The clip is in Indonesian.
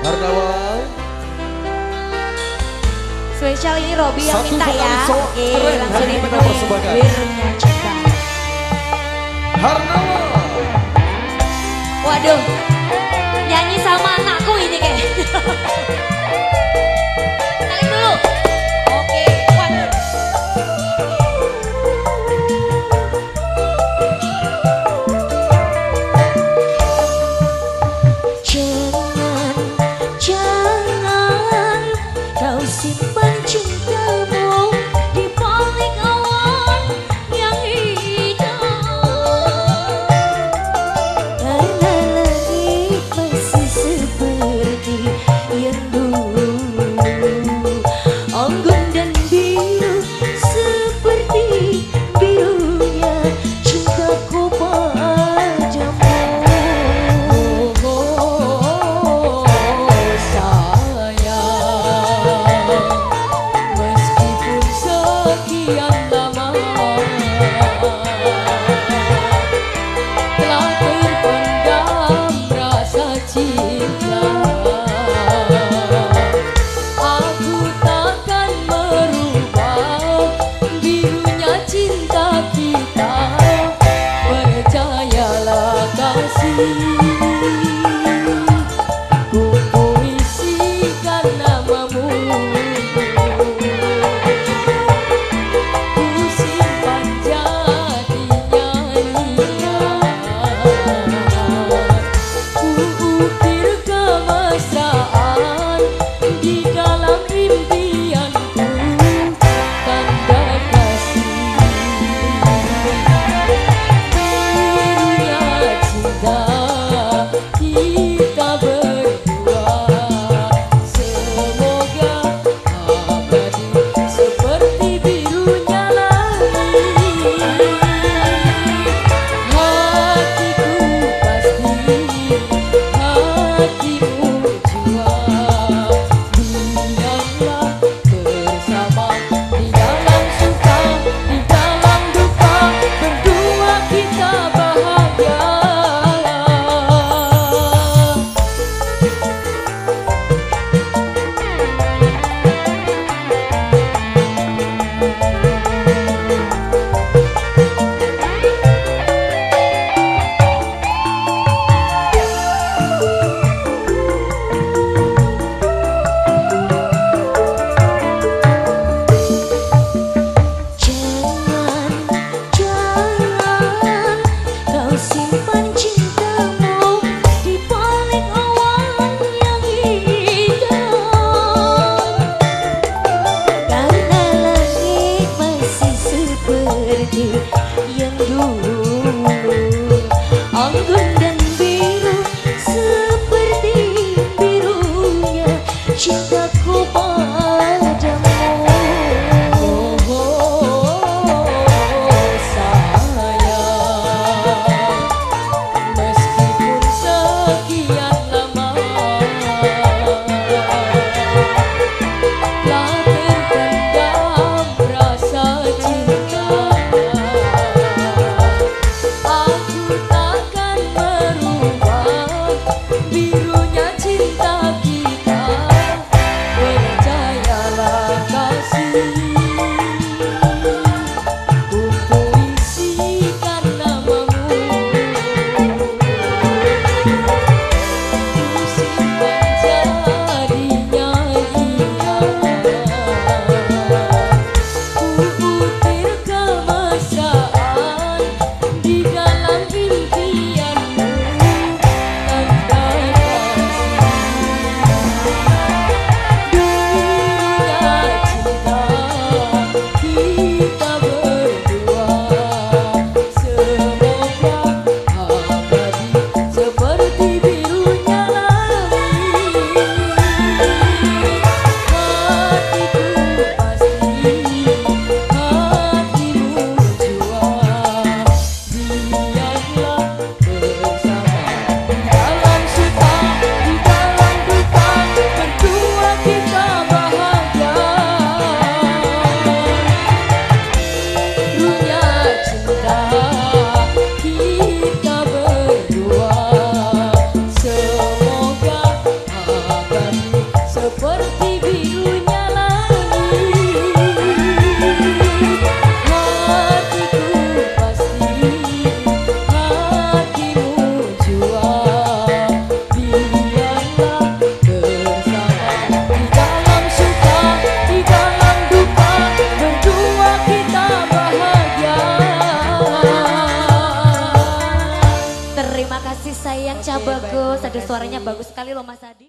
Hartawan. Spesial ini Robi yang minta ya. Oke, langsung dipenuhi. Hartawan. Simpan cintamu you. Suaranya bagus sekali loh Mas Adi.